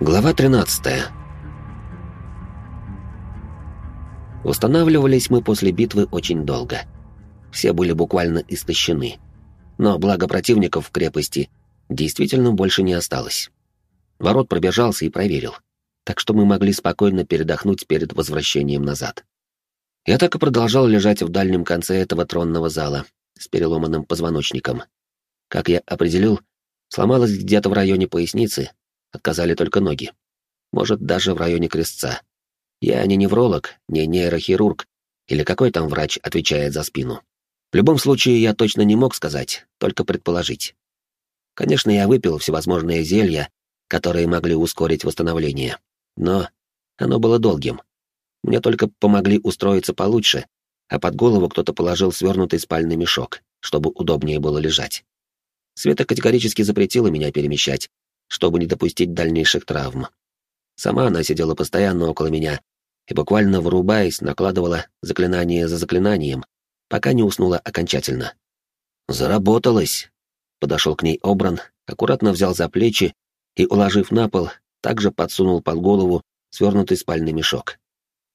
Глава 13. Устанавливались мы после битвы очень долго. Все были буквально истощены. Но благо противников в крепости действительно больше не осталось. Ворот пробежался и проверил, так что мы могли спокойно передохнуть перед возвращением назад. Я так и продолжал лежать в дальнем конце этого тронного зала с переломанным позвоночником. Как я определил, сломалась где-то в районе поясницы, Отказали только ноги. Может, даже в районе крестца. Я не невролог, не нейрохирург, или какой там врач отвечает за спину. В любом случае, я точно не мог сказать, только предположить. Конечно, я выпил всевозможные зелья, которые могли ускорить восстановление, но оно было долгим. Мне только помогли устроиться получше, а под голову кто-то положил свернутый спальный мешок, чтобы удобнее было лежать. Света категорически запретила меня перемещать, чтобы не допустить дальнейших травм. Сама она сидела постоянно около меня и, буквально вырубаясь, накладывала заклинание за заклинанием, пока не уснула окончательно. «Заработалась!» — подошел к ней Обран, аккуратно взял за плечи и, уложив на пол, также подсунул под голову свернутый спальный мешок.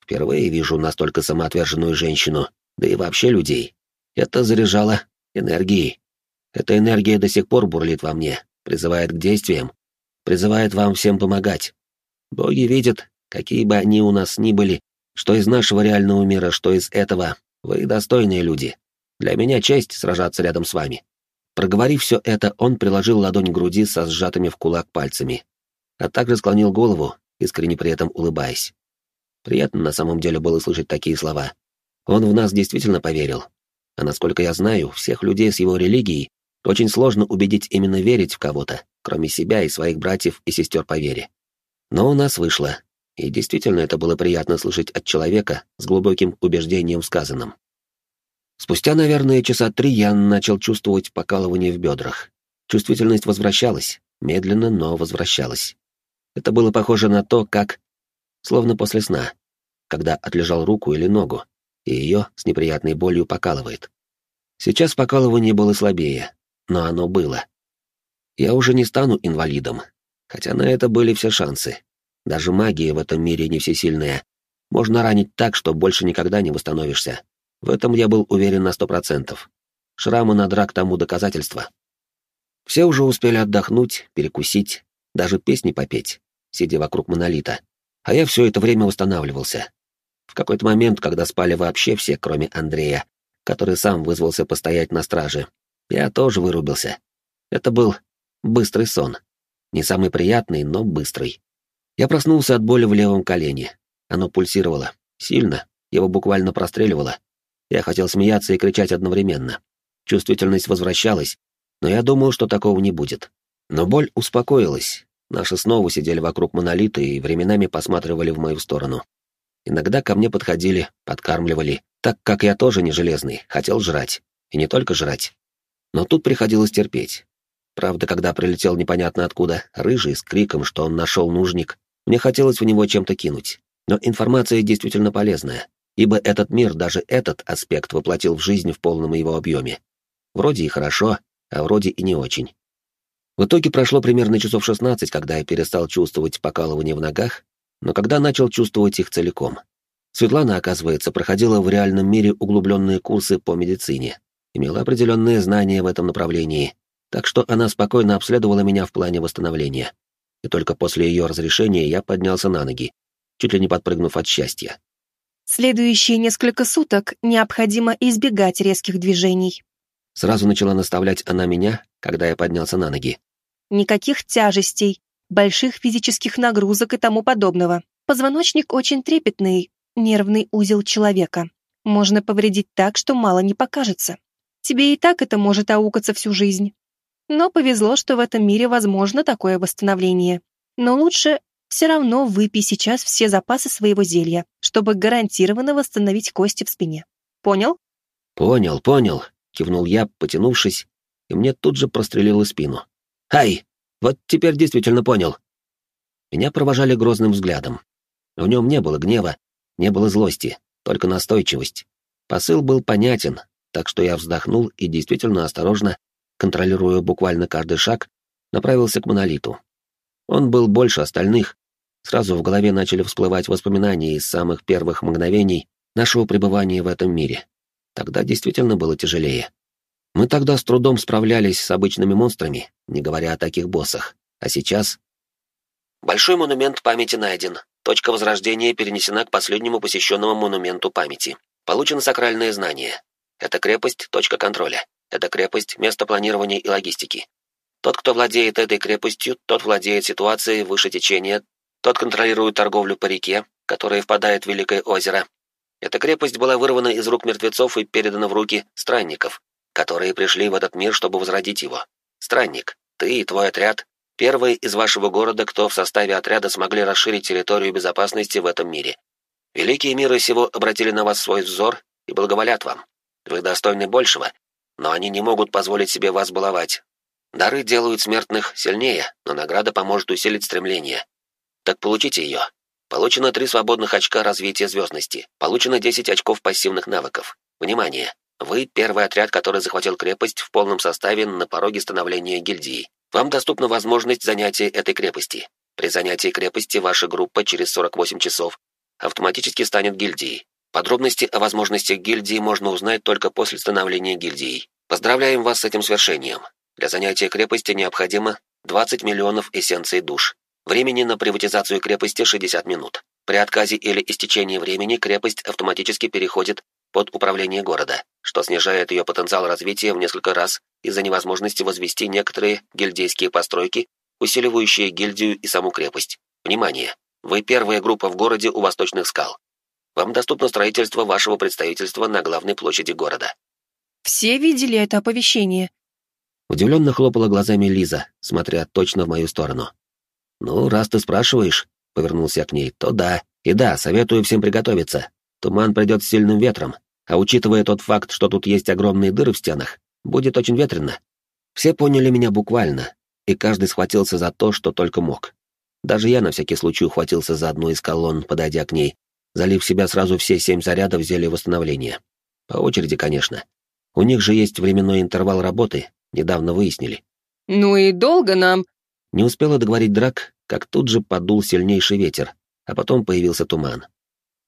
Впервые вижу настолько самоотверженную женщину, да и вообще людей. Это заряжало энергией. Эта энергия до сих пор бурлит во мне, призывает к действиям, призывает вам всем помогать. Боги видят, какие бы они у нас ни были, что из нашего реального мира, что из этого, вы достойные люди. Для меня честь сражаться рядом с вами». Проговорив все это, он приложил ладонь к груди со сжатыми в кулак пальцами, а также склонил голову, искренне при этом улыбаясь. Приятно на самом деле было слышать такие слова. Он в нас действительно поверил. А насколько я знаю, всех людей с его религией очень сложно убедить именно верить в кого-то, кроме себя и своих братьев и сестер по вере. Но у нас вышло, и действительно это было приятно слышать от человека с глубоким убеждением в сказанном. Спустя, наверное, часа три я начал чувствовать покалывание в бедрах. Чувствительность возвращалась, медленно, но возвращалась. Это было похоже на то, как... Словно после сна, когда отлежал руку или ногу, и ее с неприятной болью покалывает. Сейчас покалывание было слабее, но оно было я уже не стану инвалидом, хотя на это были все шансы. Даже магия в этом мире не всесильная. Можно ранить так, что больше никогда не восстановишься. В этом я был уверен на сто процентов. Шрамы на драк тому доказательства. Все уже успели отдохнуть, перекусить, даже песни попеть, сидя вокруг монолита. А я все это время восстанавливался. В какой-то момент, когда спали вообще все, кроме Андрея, который сам вызвался постоять на страже, я тоже вырубился. Это был Быстрый сон. Не самый приятный, но быстрый. Я проснулся от боли в левом колене. Оно пульсировало. Сильно. Его буквально простреливало. Я хотел смеяться и кричать одновременно. Чувствительность возвращалась, но я думал, что такого не будет. Но боль успокоилась. Наши снова сидели вокруг монолита и временами посматривали в мою сторону. Иногда ко мне подходили, подкармливали, так как я тоже не железный, хотел жрать. И не только жрать. Но тут приходилось терпеть. Правда, когда прилетел непонятно откуда, рыжий, с криком, что он нашел нужник, мне хотелось в него чем-то кинуть. Но информация действительно полезная, ибо этот мир даже этот аспект воплотил в жизнь в полном его объеме. Вроде и хорошо, а вроде и не очень. В итоге прошло примерно часов 16, когда я перестал чувствовать покалывание в ногах, но когда начал чувствовать их целиком. Светлана, оказывается, проходила в реальном мире углубленные курсы по медицине, имела определенные знания в этом направлении, так что она спокойно обследовала меня в плане восстановления. И только после ее разрешения я поднялся на ноги, чуть ли не подпрыгнув от счастья. Следующие несколько суток необходимо избегать резких движений. Сразу начала наставлять она меня, когда я поднялся на ноги. Никаких тяжестей, больших физических нагрузок и тому подобного. Позвоночник очень трепетный, нервный узел человека. Можно повредить так, что мало не покажется. Тебе и так это может аукаться всю жизнь. Но повезло, что в этом мире возможно такое восстановление. Но лучше все равно выпей сейчас все запасы своего зелья, чтобы гарантированно восстановить кости в спине. Понял? Понял, понял, кивнул я, потянувшись, и мне тут же прострелило спину. Ай, вот теперь действительно понял. Меня провожали грозным взглядом. В нем не было гнева, не было злости, только настойчивость. Посыл был понятен, так что я вздохнул и действительно осторожно контролируя буквально каждый шаг, направился к монолиту. Он был больше остальных. Сразу в голове начали всплывать воспоминания из самых первых мгновений нашего пребывания в этом мире. Тогда действительно было тяжелее. Мы тогда с трудом справлялись с обычными монстрами, не говоря о таких боссах. А сейчас... Большой монумент памяти найден. Точка возрождения перенесена к последнему посещенному монументу памяти. Получено сакральное знание. Это крепость — точка контроля. Это крепость — место планирования и логистики. Тот, кто владеет этой крепостью, тот владеет ситуацией выше течения, тот контролирует торговлю по реке, которая впадает в Великое озеро. Эта крепость была вырвана из рук мертвецов и передана в руки странников, которые пришли в этот мир, чтобы возродить его. Странник, ты и твой отряд — первые из вашего города, кто в составе отряда смогли расширить территорию безопасности в этом мире. Великие миры сего обратили на вас свой взор и благоволят вам. Вы достойны большего, но они не могут позволить себе вас баловать. Дары делают смертных сильнее, но награда поможет усилить стремление. Так получите ее. Получено три свободных очка развития звездности. Получено 10 очков пассивных навыков. Внимание! Вы — первый отряд, который захватил крепость в полном составе на пороге становления гильдии. Вам доступна возможность занятия этой крепости. При занятии крепости ваша группа через 48 часов автоматически станет гильдией. Подробности о возможностях гильдии можно узнать только после становления гильдией. Поздравляем вас с этим свершением. Для занятия крепости необходимо 20 миллионов эссенций душ. Времени на приватизацию крепости 60 минут. При отказе или истечении времени крепость автоматически переходит под управление города, что снижает ее потенциал развития в несколько раз из-за невозможности возвести некоторые гильдейские постройки, усиливающие гильдию и саму крепость. Внимание! Вы первая группа в городе у восточных скал. Вам доступно строительство вашего представительства на главной площади города. Все видели это оповещение? Удивленно хлопала глазами Лиза, смотря точно в мою сторону. «Ну, раз ты спрашиваешь», — повернулся я к ней, — «то да. И да, советую всем приготовиться. Туман придет с сильным ветром, а учитывая тот факт, что тут есть огромные дыры в стенах, будет очень ветрено». Все поняли меня буквально, и каждый схватился за то, что только мог. Даже я на всякий случай ухватился за одну из колонн, подойдя к ней, залив в себя сразу все семь зарядов зелья восстановления. По очереди, конечно. У них же есть временной интервал работы, недавно выяснили. «Ну и долго нам...» Не успела договорить драк, как тут же подул сильнейший ветер, а потом появился туман.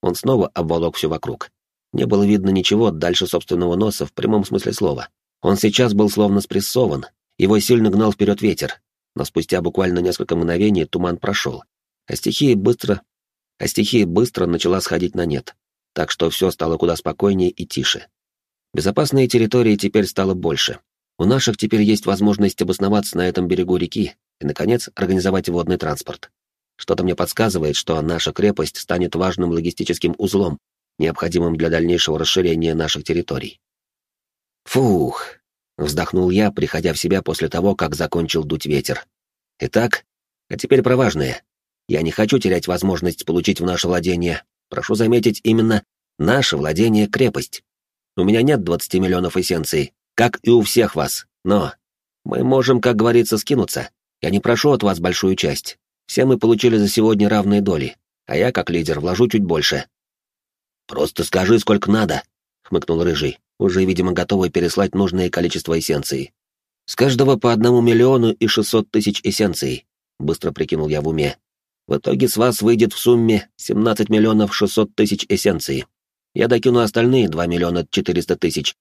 Он снова обволок все вокруг. Не было видно ничего дальше собственного носа в прямом смысле слова. Он сейчас был словно спрессован, его сильно гнал вперед ветер, но спустя буквально несколько мгновений туман прошел, а стихия быстро... а стихия быстро начала сходить на нет, так что все стало куда спокойнее и тише. Безопасные территории теперь стало больше. У наших теперь есть возможность обосноваться на этом берегу реки и, наконец, организовать водный транспорт. Что-то мне подсказывает, что наша крепость станет важным логистическим узлом, необходимым для дальнейшего расширения наших территорий. Фух, вздохнул я, приходя в себя после того, как закончил дуть ветер. Итак, а теперь про важное. Я не хочу терять возможность получить в наше владение, прошу заметить именно наше владение крепость. У меня нет 20 миллионов эссенций, как и у всех вас, но мы можем, как говорится, скинуться. Я не прошу от вас большую часть. Все мы получили за сегодня равные доли, а я, как лидер, вложу чуть больше. Просто скажи, сколько надо, хмыкнул Рыжий, уже, видимо, готовый переслать нужное количество эссенций. С каждого по одному миллиону и шестьсот тысяч эссенций, быстро прикинул я в уме. В итоге с вас выйдет в сумме 17 миллионов 600 тысяч эссенций. Я докину остальные 2 миллиона 400 тысяч.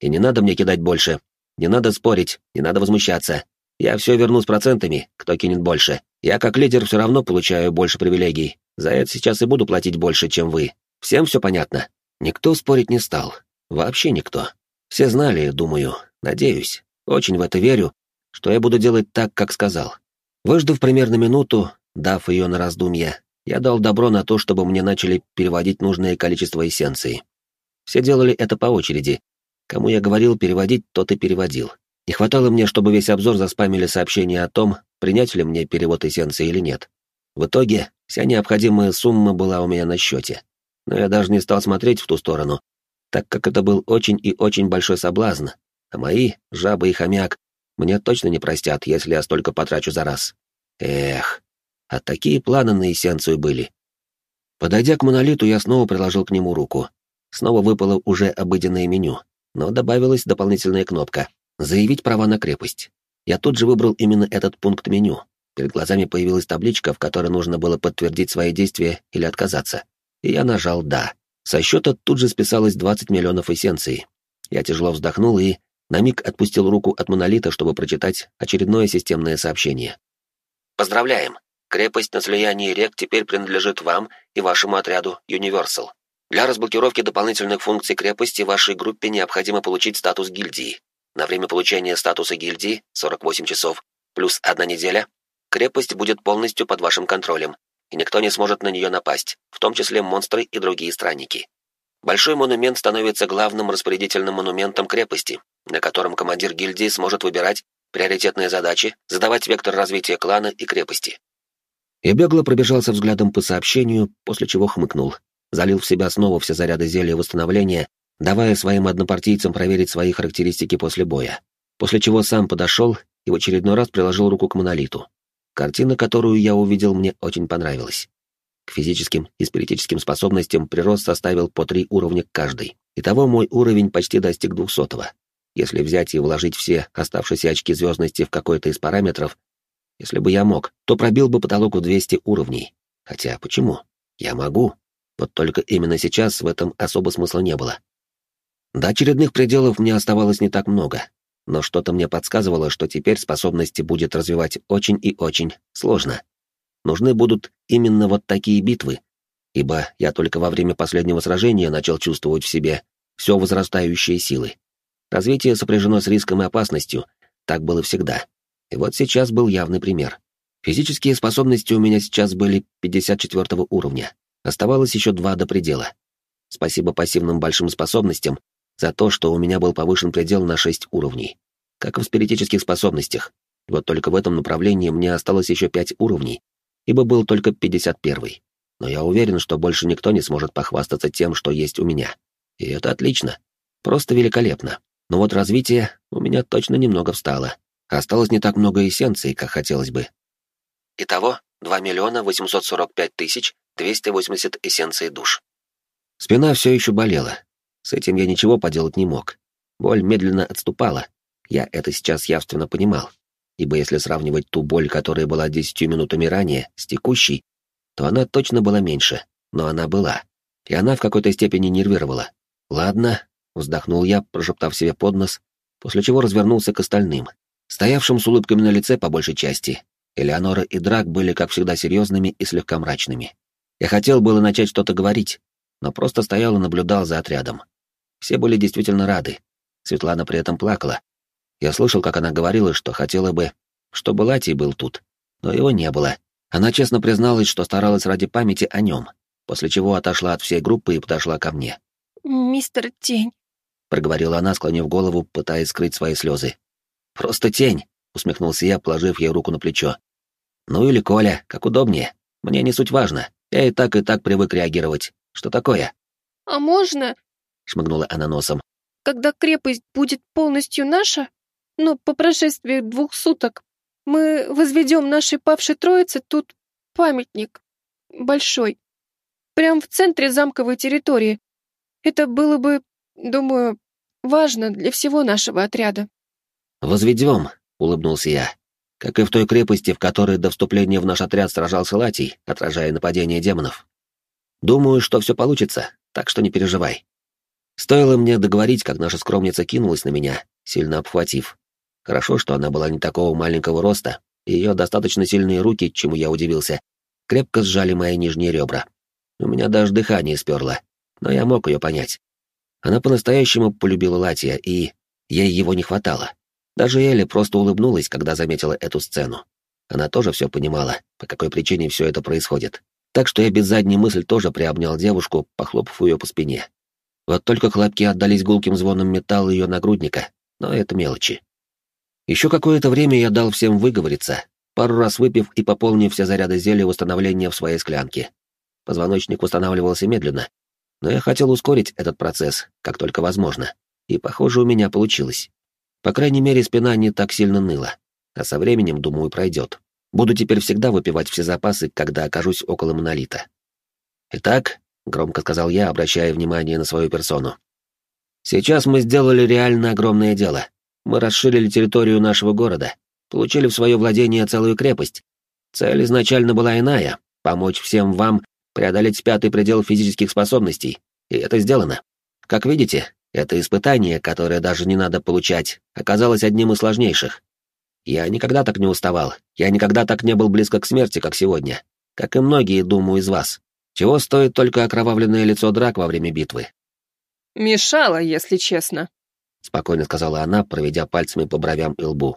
И не надо мне кидать больше. Не надо спорить, не надо возмущаться. Я все верну с процентами, кто кинет больше. Я как лидер все равно получаю больше привилегий. За это сейчас и буду платить больше, чем вы. Всем все понятно? Никто спорить не стал. Вообще никто. Все знали, думаю, надеюсь, очень в это верю, что я буду делать так, как сказал. Выждав примерно минуту, дав ее на раздумье, я дал добро на то, чтобы мне начали переводить нужное количество эссенции. Все делали это по очереди. Кому я говорил переводить, тот и переводил. Не хватало мне, чтобы весь обзор заспамили сообщение о том, принять ли мне перевод эссенции или нет. В итоге вся необходимая сумма была у меня на счете. Но я даже не стал смотреть в ту сторону, так как это был очень и очень большой соблазн, а мои, жабы и хомяк, мне точно не простят, если я столько потрачу за раз. Эх, а такие планы на эссенцию были. Подойдя к монолиту, я снова приложил к нему руку. Снова выпало уже обыденное меню, но добавилась дополнительная кнопка «Заявить права на крепость». Я тут же выбрал именно этот пункт меню, Перед глазами появилась табличка, в которой нужно было подтвердить свои действия или отказаться. И я нажал «да». Со счета тут же списалось 20 миллионов эссенций. Я тяжело вздохнул и на миг отпустил руку от монолита, чтобы прочитать очередное системное сообщение. «Поздравляем! Крепость на слиянии рек теперь принадлежит вам и вашему отряду Universal. Для разблокировки дополнительных функций крепости вашей группе необходимо получить статус гильдии. На время получения статуса гильдии, 48 часов, плюс одна неделя, крепость будет полностью под вашим контролем, и никто не сможет на нее напасть, в том числе монстры и другие странники. Большой монумент становится главным распорядительным монументом крепости, на котором командир гильдии сможет выбирать приоритетные задачи, задавать вектор развития клана и крепости. Я бегло пробежался взглядом по сообщению, после чего хмыкнул, залил в себя снова все заряды зелья восстановления, давая своим однопартийцам проверить свои характеристики после боя, после чего сам подошел и в очередной раз приложил руку к монолиту. Картина, которую я увидел, мне очень понравилась. К физическим и спиритическим способностям прирост составил по три уровня каждый. Итого мой уровень почти достиг двухсотого. Если взять и вложить все оставшиеся очки звездности в какой-то из параметров, если бы я мог, то пробил бы потолок у 200 уровней. Хотя почему? Я могу. Вот только именно сейчас в этом особо смысла не было. До очередных пределов мне оставалось не так много, но что-то мне подсказывало, что теперь способности будет развивать очень и очень сложно. Нужны будут именно вот такие битвы, ибо я только во время последнего сражения начал чувствовать в себе все возрастающие силы. Развитие сопряжено с риском и опасностью, так было всегда. И вот сейчас был явный пример. Физические способности у меня сейчас были 54 уровня, Оставалось еще два до предела. Спасибо пассивным большим способностям за то, что у меня был повышен предел на шесть уровней. Как и в спиритических способностях. Вот только в этом направлении мне осталось еще пять уровней, ибо был только 51-й. Но я уверен, что больше никто не сможет похвастаться тем, что есть у меня. И это отлично. Просто великолепно. Но вот развитие у меня точно немного встало. Осталось не так много эссенций, как хотелось бы. Итого 2 миллиона 845 тысяч 280 эссенций душ. Спина все еще болела. С этим я ничего поделать не мог. Боль медленно отступала. Я это сейчас явственно понимал. Ибо если сравнивать ту боль, которая была десятью минутами ранее, с текущей, то она точно была меньше. Но она была. И она в какой-то степени нервировала. «Ладно», — вздохнул я, прошептав себе под нос, после чего развернулся к остальным, стоявшим с улыбками на лице по большей части. Элеонора и Драк были, как всегда, серьезными и слегка мрачными. Я хотел было начать что-то говорить, но просто стоял и наблюдал за отрядом. Все были действительно рады. Светлана при этом плакала. Я слышал, как она говорила, что хотела бы, чтобы Латий был тут, но его не было. Она честно призналась, что старалась ради памяти о нем, после чего отошла от всей группы и подошла ко мне. «Мистер Тень», — проговорила она, склонив голову, пытаясь скрыть свои слезы. «Просто тень», — усмехнулся я, положив ей руку на плечо. «Ну или Коля, как удобнее. Мне не суть важно. Я и так и так привык реагировать. Что такое? А можно? Шмыгнула она носом. Когда крепость будет полностью наша, но по прошествии двух суток, мы возведем нашей павшей троице тут памятник. Большой. Прямо в центре замковой территории. Это было бы, думаю, важно для всего нашего отряда. «Возведем», — улыбнулся я как и в той крепости, в которой до вступления в наш отряд сражался Латий, отражая нападение демонов. Думаю, что все получится, так что не переживай. Стоило мне договорить, как наша скромница кинулась на меня, сильно обхватив. Хорошо, что она была не такого маленького роста, и ее достаточно сильные руки, чему я удивился, крепко сжали мои нижние ребра. У меня даже дыхание сперло, но я мог ее понять. Она по-настоящему полюбила Латия, и ей его не хватало. Даже Элли просто улыбнулась, когда заметила эту сцену. Она тоже все понимала, по какой причине все это происходит. Так что я без задней мысли тоже приобнял девушку, похлопав ее по спине. Вот только хлопки отдались гулким звоном металла ее нагрудника, но это мелочи. Еще какое-то время я дал всем выговориться, пару раз выпив и пополнив все заряды зелья восстановления в своей склянке. Позвоночник восстанавливался медленно, но я хотел ускорить этот процесс, как только возможно, и, похоже, у меня получилось. По крайней мере, спина не так сильно ныла, а со временем, думаю, пройдет. Буду теперь всегда выпивать все запасы, когда окажусь около монолита. «Итак», — громко сказал я, обращая внимание на свою персону, «сейчас мы сделали реально огромное дело. Мы расширили территорию нашего города, получили в свое владение целую крепость, Цель изначально была иная — помочь всем вам преодолеть пятый предел физических способностей, и это сделано. Как видите, это испытание, которое даже не надо получать, оказалось одним из сложнейших. Я никогда так не уставал, я никогда так не был близко к смерти, как сегодня, как и многие, думаю, из вас. Чего стоит только окровавленное лицо драк во время битвы? «Мешало, если честно», — спокойно сказала она, проведя пальцами по бровям и лбу.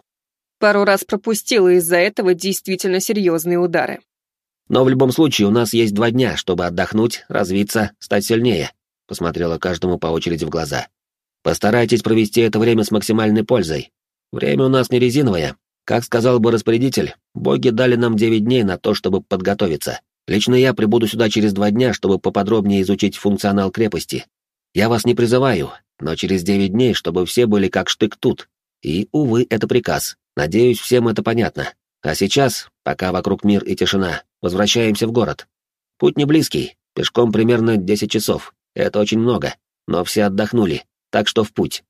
«Пару раз пропустила из-за этого действительно серьезные удары». «Но в любом случае у нас есть два дня, чтобы отдохнуть, развиться, стать сильнее», — посмотрела каждому по очереди в глаза. «Постарайтесь провести это время с максимальной пользой. Время у нас не резиновое. Как сказал бы распорядитель, боги дали нам девять дней на то, чтобы подготовиться. Лично я прибуду сюда через два дня, чтобы поподробнее изучить функционал крепости. Я вас не призываю, но через девять дней, чтобы все были как штык тут. И, увы, это приказ. Надеюсь, всем это понятно. А сейчас, пока вокруг мир и тишина, возвращаемся в город. Путь не близкий, пешком примерно десять часов. Это очень много, но все отдохнули, так что в путь.